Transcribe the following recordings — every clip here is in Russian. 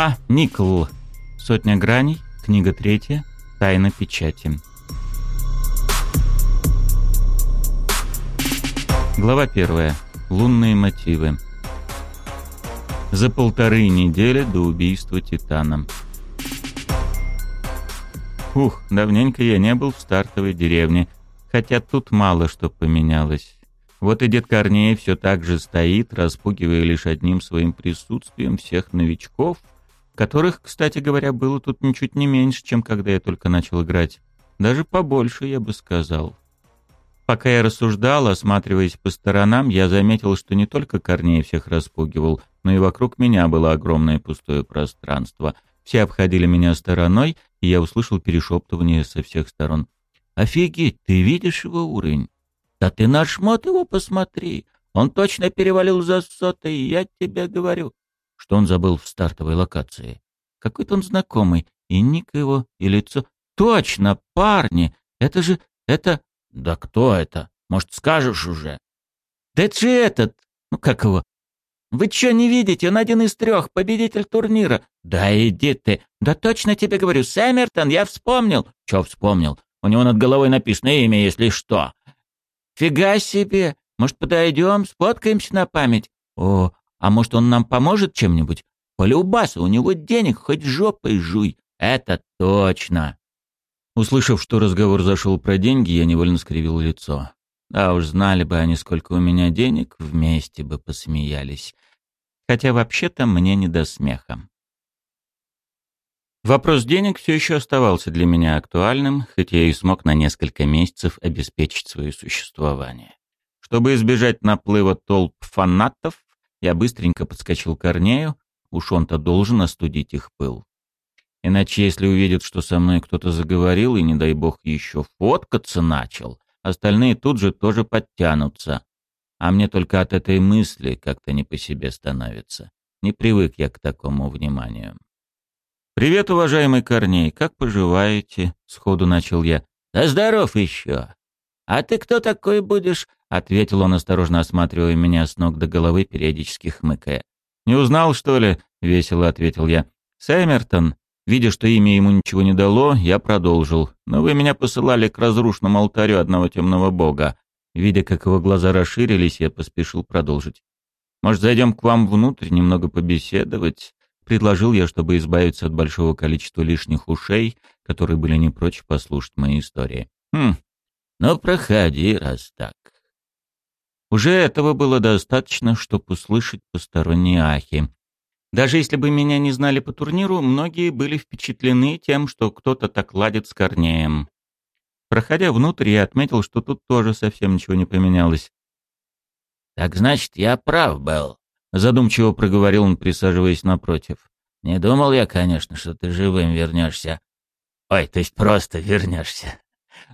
А. Никл. Сотня граней. Книга третья. Тайна печати. Глава первая. Лунные мотивы. За полторы недели до убийства Титана. Ух, давненько я не был в стартовой деревне, хотя тут мало что поменялось. Вот и дед Корней все так же стоит, распугивая лишь одним своим присутствием всех новичков, которых, кстати говоря, было тут ничуть не меньше, чем когда я только начал играть. Даже побольше, я бы сказал. Пока я рассуждал, осматриваясь по сторонам, я заметил, что не только Корней всех распугивал, но и вокруг меня было огромное пустое пространство. Все обходили меня стороной, и я услышал перешептывание со всех сторон. «Офигеть, ты видишь его уровень? Да ты на шмот его посмотри. Он точно перевалил за сотый, я тебе говорю. Что он забыл в стартовой локации? Какой-то он знакомый. И ник его, и лицо. Точно, парни! Это же... Это... Да кто это? Может, скажешь уже? Да это же этот... Ну, как его? Вы что, не видите? Он один из трех, победитель турнира. Да иди ты. Да точно тебе говорю, Сэммертон, я вспомнил. Че вспомнил? У него над головой написано имя, если что. «Фига себе! Может, подойдем, сфоткаемся на память? О, а может, он нам поможет чем-нибудь? Полюбаса, у него денег хоть жопой жуй. Это точно!» Услышав, что разговор зашел про деньги, я невольно скривил лицо. Да уж, знали бы они, сколько у меня денег, вместе бы посмеялись. Хотя вообще-то мне не до смеха. Вопрос денег все еще оставался для меня актуальным, хоть я и смог на несколько месяцев обеспечить свое существование. Чтобы избежать наплыва толп фанатов, я быстренько подскочил к Корнею, уж он-то должен остудить их пыл. Иначе, если увидят, что со мной кто-то заговорил и, не дай бог, еще фоткаться начал, остальные тут же тоже подтянутся. А мне только от этой мысли как-то не по себе становится. Не привык я к такому вниманию. «Привет, уважаемый Корней, как поживаете?» — сходу начал я. «Да здоров еще!» «А ты кто такой будешь?» — ответил он, осторожно осматривая меня с ног до головы, периодически хмыкая. «Не узнал, что ли?» — весело ответил я. «Сэммертон». Видя, что имя ему ничего не дало, я продолжил. «Но вы меня посылали к разрушенному алтарю одного темного бога». Видя, как его глаза расширились, я поспешил продолжить. «Может, зайдем к вам внутрь, немного побеседовать?» Предложил я, чтобы избавиться от большого количества лишних ушей, которые были не прочь послушать мои истории. Хм, ну проходи, раз так. Уже этого было достаточно, чтобы услышать посторонние ахи. Даже если бы меня не знали по турниру, многие были впечатлены тем, что кто-то так ладит с Корнеем. Проходя внутрь, я отметил, что тут тоже совсем ничего не поменялось. «Так значит, я прав был», Задумчиво проговорил он, присаживаясь напротив. «Не думал я, конечно, что ты живым вернешься. Ой, то есть просто вернешься.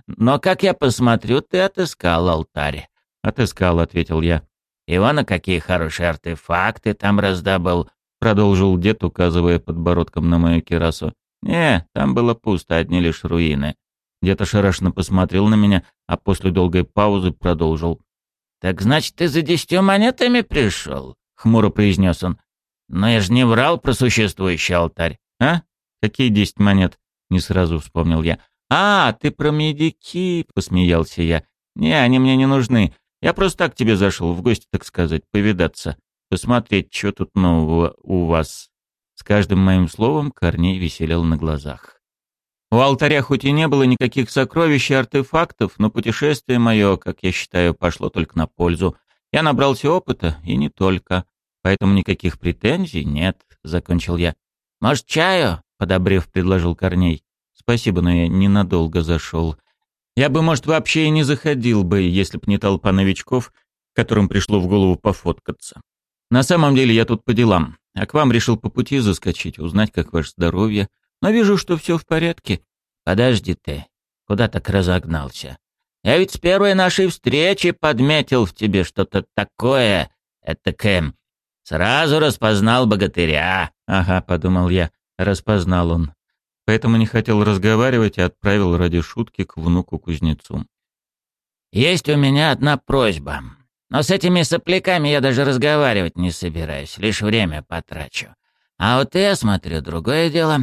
Но, как я посмотрю, ты отыскал алтарь». «Отыскал», — ответил я. «Ивана, какие хорошие артефакты там раздобыл», — продолжил дед, указывая подбородком на мою кирасу. «Не, там было пусто, одни лишь руины». Дед ошарашенно посмотрел на меня, а после долгой паузы продолжил. «Так значит, ты за десятью монетами пришел?» — хмуро произнес он. «Но я же не врал про существующий алтарь». «А? Какие десять монет?» — не сразу вспомнил я. «А, ты про медики!» — посмеялся я. «Не, они мне не нужны. Я просто так тебе зашел, в гости, так сказать, повидаться, посмотреть, что тут нового у вас». С каждым моим словом Корней веселел на глазах. У алтаря хоть и не было никаких сокровищ и артефактов, но путешествие мое, как я считаю, пошло только на пользу. Я набрался опыта, и не только. Поэтому никаких претензий нет, — закончил я. «Может, чаю?» — подобрев, предложил Корней. «Спасибо, но я ненадолго зашел. Я бы, может, вообще и не заходил бы, если б не толпа новичков, которым пришло в голову пофоткаться. На самом деле я тут по делам, а к вам решил по пути заскочить, узнать, как ваше здоровье. Но вижу, что все в порядке. Подожди ты, куда так разогнался? Я ведь с первой нашей встречи подметил в тебе что-то такое, это Кэм. Сразу распознал богатыря. Ага, подумал я, распознал он. Поэтому не хотел разговаривать и отправил ради шутки к внуку-кузнецу. Есть у меня одна просьба. Но с этими сопляками я даже разговаривать не собираюсь, лишь время потрачу. А вот я смотрю, другое дело.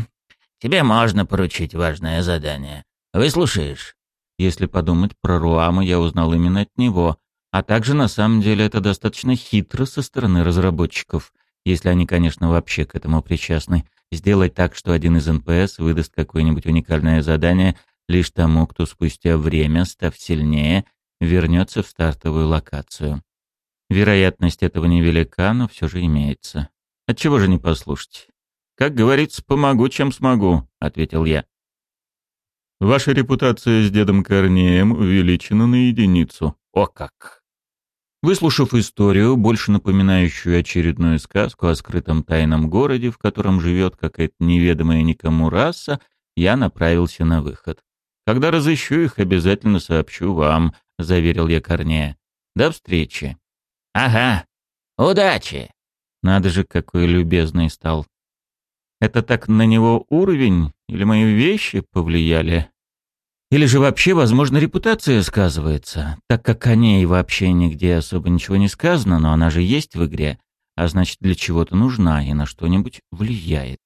Тебе можно поручить важное задание. Выслушаешь?» Если подумать про Руама, я узнал именно от него. А также, на самом деле, это достаточно хитро со стороны разработчиков, если они, конечно, вообще к этому причастны. Сделать так, что один из НПС выдаст какое-нибудь уникальное задание лишь тому, кто спустя время, став сильнее, вернется в стартовую локацию. Вероятность этого невелика, но все же имеется. Отчего же не послушать? «Как говорится, помогу, чем смогу», — ответил я. «Ваша репутация с дедом Корнеем увеличена на единицу». «О как!» Выслушав историю, больше напоминающую очередную сказку о скрытом тайном городе, в котором живет какая-то неведомая никому раса, я направился на выход. «Когда разыщу их, обязательно сообщу вам», — заверил я Корнея. «До встречи». «Ага. Удачи!» Надо же, какой любезный стал. Это так на него уровень или мои вещи повлияли? Или же вообще, возможно, репутация сказывается, так как о ней вообще нигде особо ничего не сказано, но она же есть в игре, а значит для чего-то нужна и на что-нибудь влияет.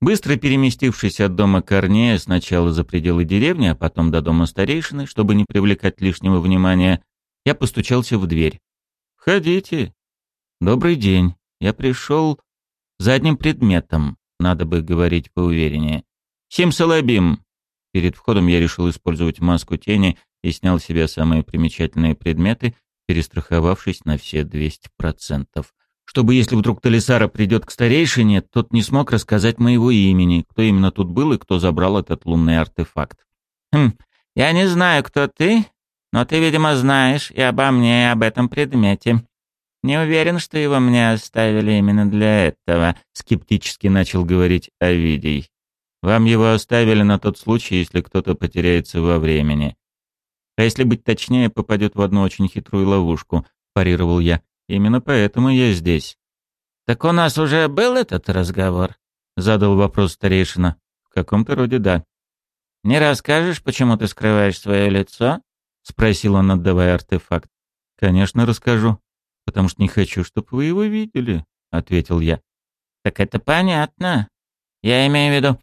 Быстро переместившись от дома Корнея сначала за пределы деревни, а потом до дома старейшины, чтобы не привлекать лишнего внимания, я постучался в дверь. «Входите». «Добрый день. Я пришел за одним предметом, надо бы говорить поувереннее. Симсалабим». Перед входом я решил использовать маску тени и снял с себя самые примечательные предметы, перестраховавшись на все 200%. Чтобы если вдруг Талисара придет к старейшине, тот не смог рассказать моего имени, кто именно тут был и кто забрал этот лунный артефакт. «Хм, я не знаю, кто ты, но ты, видимо, знаешь и обо мне, и об этом предмете. Не уверен, что его мне оставили именно для этого», — скептически начал говорить Овидий. «Вам его оставили на тот случай, если кто-то потеряется во времени. А если быть точнее, попадет в одну очень хитрую ловушку», — парировал я. «Именно поэтому я здесь». «Так у нас уже был этот разговор?» — задал вопрос старейшина. «В каком-то роде да». «Не расскажешь, почему ты скрываешь свое лицо?» — спросил он, отдавая артефакт. «Конечно, расскажу, потому что не хочу, чтобы вы его видели», — ответил я. «Так это понятно. Я имею в виду...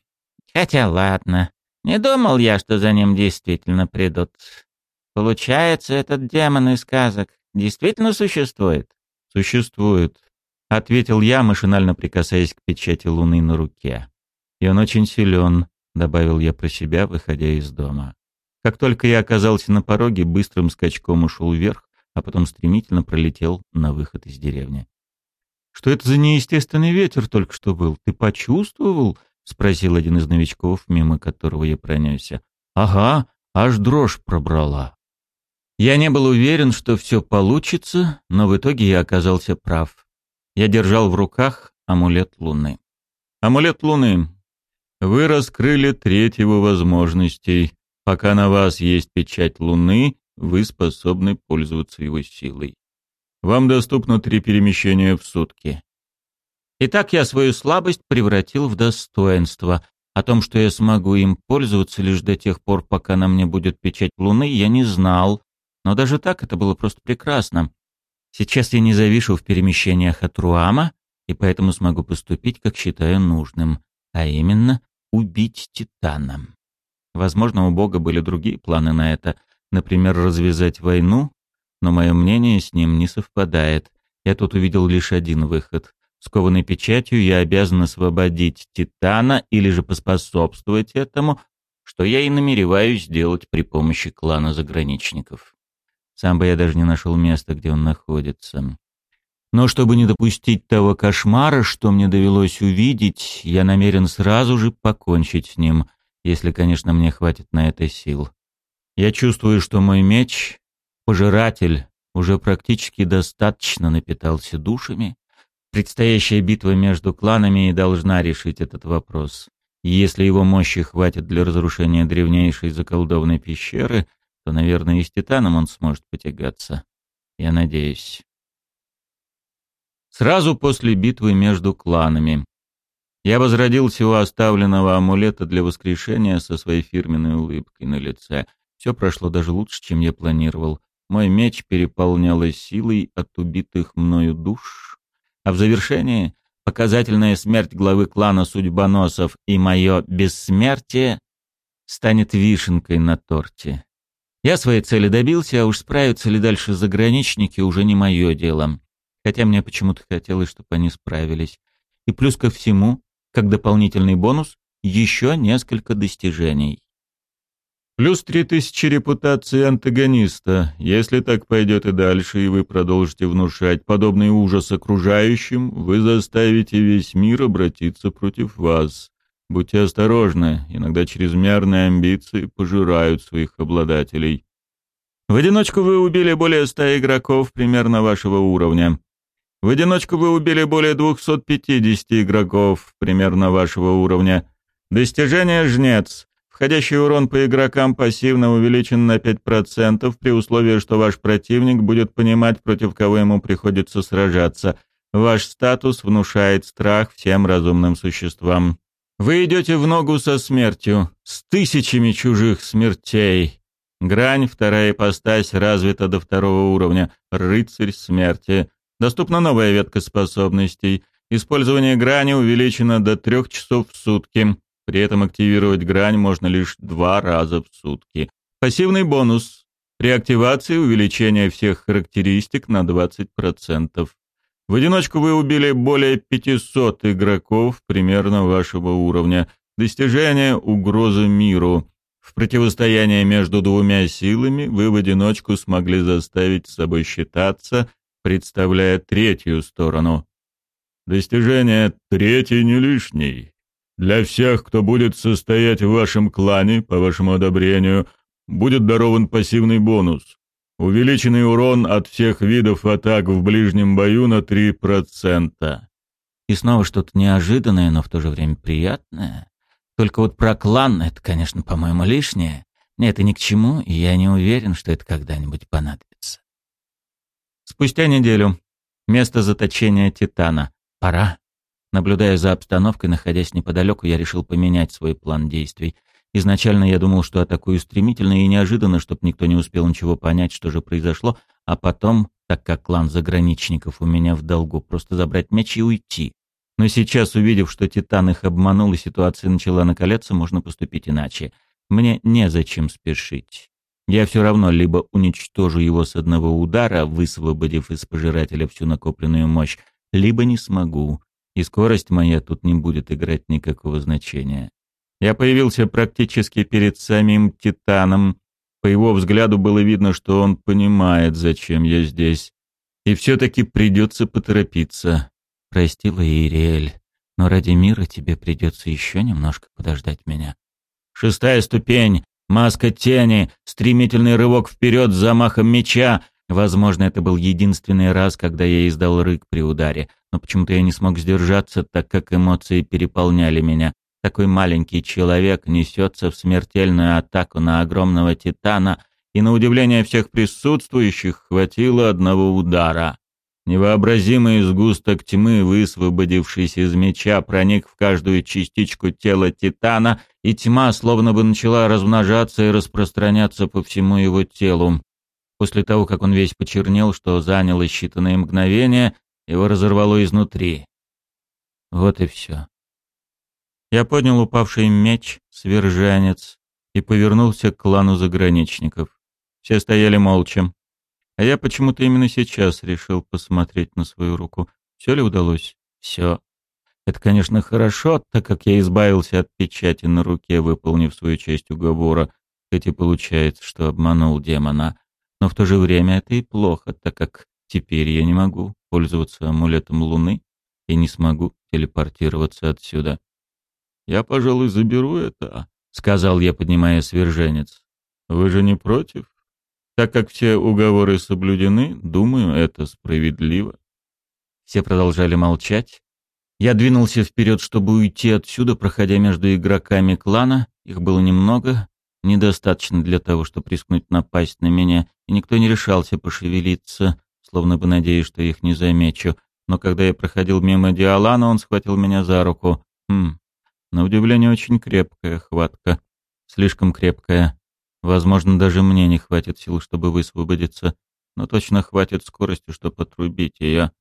Хотя ладно. Не думал я, что за ним действительно придут. Получается, этот демон из сказок действительно существует?» «Существует», — ответил я, машинально прикасаясь к печати луны на руке. «И он очень силен», — добавил я про себя, выходя из дома. Как только я оказался на пороге, быстрым скачком ушел вверх, а потом стремительно пролетел на выход из деревни. «Что это за неестественный ветер только что был? Ты почувствовал?» — спросил один из новичков, мимо которого я пронесся. «Ага, аж дрожь пробрала». Я не был уверен, что все получится, но в итоге я оказался прав. Я держал в руках амулет Луны. «Амулет Луны. Вы раскрыли треть его возможностей. Пока на вас есть печать Луны, вы способны пользоваться его силой. Вам доступно три перемещения в сутки. Итак, я свою слабость превратил в достоинство. О том, что я смогу им пользоваться лишь до тех пор, пока на мне будет печать Луны, я не знал. Но даже так это было просто прекрасно. Сейчас я не завишу в перемещениях от Руама, и поэтому смогу поступить, как считаю нужным, а именно убить Титана. Возможно, у Бога были другие планы на это, например, развязать войну, но мое мнение с ним не совпадает. Я тут увидел лишь один выход. Скованной печатью я обязан освободить Титана или же поспособствовать этому, что я и намереваюсь сделать при помощи клана заграничников. Сам бы я даже не нашел места, где он находится. Но чтобы не допустить того кошмара, что мне довелось увидеть, я намерен сразу же покончить с ним, если, конечно, мне хватит на это сил. Я чувствую, что мой меч, пожиратель, уже практически достаточно напитался душами. Предстоящая битва между кланами и должна решить этот вопрос. И если его мощи хватит для разрушения древнейшей заколдованной пещеры, то, наверное, и с Титаном он сможет потягаться. Я надеюсь. Сразу после битвы между кланами я возродился у оставленного амулета для воскрешения со своей фирменной улыбкой на лице. Все прошло даже лучше, чем я планировал. Мой меч переполняло силой от убитых мною душ, а в завершении показательная смерть главы клана судьбоносов и мое бессмертие станет вишенкой на торте. Я своей цели добился, а уж справятся ли дальше заграничники уже не мое дело. Хотя мне почему-то хотелось, чтобы они справились. И плюс ко всему, как дополнительный бонус, еще несколько достижений. Плюс три тысячи репутации антагониста. Если так пойдет и дальше, и вы продолжите внушать подобный ужас окружающим, вы заставите весь мир обратиться против вас. Будьте осторожны, иногда чрезмерные амбиции пожирают своих обладателей. В одиночку вы убили более ста игроков примерно вашего уровня. В одиночку вы убили более 250 игроков примерно вашего уровня. Достижение «Жнец». Входящий урон по игрокам пассивно увеличен на 5% при условии, что ваш противник будет понимать, против кого ему приходится сражаться. Ваш статус внушает страх всем разумным существам. Вы идете в ногу со смертью, с тысячами чужих смертей. Грань, вторая ипостась, развита до второго уровня. Рыцарь смерти. Доступна новая ветка способностей. Использование грани увеличено до трех часов в сутки. При этом активировать грань можно лишь два раза в сутки. Пассивный бонус. При активации увеличение всех характеристик на 20%. В одиночку вы убили более 500 игроков примерно вашего уровня. Достижение угрозы миру. В противостоянии между двумя силами вы в одиночку смогли заставить с собой считаться, представляя третью сторону. Достижение третий не лишний. Для всех, кто будет состоять в вашем клане, по вашему одобрению, будет дарован пассивный бонус. Увеличенный урон от всех видов атак в ближнем бою на 3%. И снова что-то неожиданное, но в то же время приятное. Только вот про клан это, конечно, по-моему, лишнее. Нет, это ни к чему, и я не уверен, что это когда-нибудь понадобится. Спустя неделю. Место заточения Титана. Пора. Наблюдая за обстановкой, находясь неподалеку, я решил поменять свой план действий. Изначально я думал, что атакую стремительно и неожиданно, чтобы никто не успел ничего понять, что же произошло, а потом, так как клан заграничников у меня в долгу, просто забрать меч и уйти. Но сейчас, увидев, что Титан их обманул и ситуация начала накаляться, можно поступить иначе. Мне незачем спешить. Я все равно либо уничтожу его с одного удара, высвободив из пожирателя всю накопленную мощь, либо не смогу и скорость моя тут не будет играть никакого значения. Я появился практически перед самим Титаном. По его взгляду было видно, что он понимает, зачем я здесь. И все-таки придется поторопиться. Прости, Лаириэль, но ради мира тебе придется еще немножко подождать меня. Шестая ступень, маска тени, стремительный рывок вперед с замахом меча. Возможно, это был единственный раз, когда я издал рык при ударе но почему-то я не смог сдержаться, так как эмоции переполняли меня. Такой маленький человек несется в смертельную атаку на огромного титана, и на удивление всех присутствующих хватило одного удара. Невообразимый сгусток тьмы, высвободившись из меча, проник в каждую частичку тела Титана, и тьма словно бы начала размножаться и распространяться по всему его телу. После того, как он весь почернел, что заняло считанные мгновения, его разорвало изнутри. Вот и все. Я поднял упавший меч, свержанец, и повернулся к клану заграничников. Все стояли молча. А я почему-то именно сейчас решил посмотреть на свою руку. Все ли удалось? Все. Это, конечно, хорошо, так как я избавился от печати на руке, выполнив свою часть уговора, хоть и получается, что обманул демона. Но в то же время это и плохо, так как теперь я не могу пользоваться амулетом Луны и не смогу телепортироваться отсюда. «Я, пожалуй, заберу это», — сказал я, поднимая сверженец. «Вы же не против? Так как все уговоры соблюдены, думаю, это справедливо». Все продолжали молчать. Я двинулся вперед, чтобы уйти отсюда, проходя между игроками клана. Их было немного, недостаточно для того, чтобы рискнуть напасть на меня, и никто не решался пошевелиться словно бы надеясь, что их не замечу. Но когда я проходил мимо Диалана, он схватил меня за руку. Хм, на удивление, очень крепкая хватка. Слишком крепкая. Возможно, даже мне не хватит сил, чтобы высвободиться. Но точно хватит скорости, чтобы отрубить ее.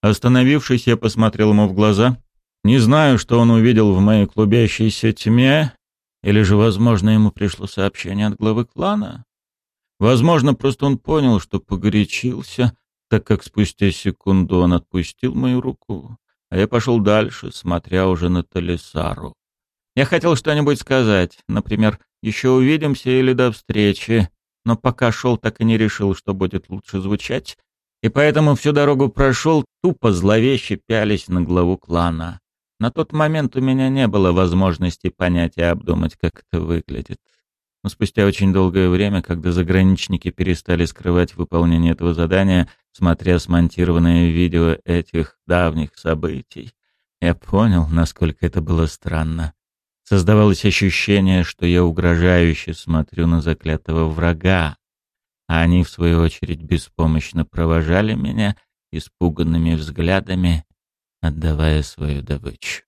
Остановившись, я посмотрел ему в глаза. Не знаю, что он увидел в моей клубящейся тьме, или же, возможно, ему пришло сообщение от главы клана. Возможно, просто он понял, что погорячился, так как спустя секунду он отпустил мою руку, а я пошел дальше, смотря уже на Талисару. Я хотел что-нибудь сказать, например, «Еще увидимся» или «До встречи», но пока шел, так и не решил, что будет лучше звучать, и поэтому всю дорогу прошел, тупо зловеще пялись на главу клана. На тот момент у меня не было возможности понять и обдумать, как это выглядит. Но спустя очень долгое время, когда заграничники перестали скрывать выполнение этого задания, смотря смонтированное видео этих давних событий, я понял, насколько это было странно. Создавалось ощущение, что я угрожающе смотрю на заклятого врага, а они, в свою очередь, беспомощно провожали меня испуганными взглядами, отдавая свою добычу.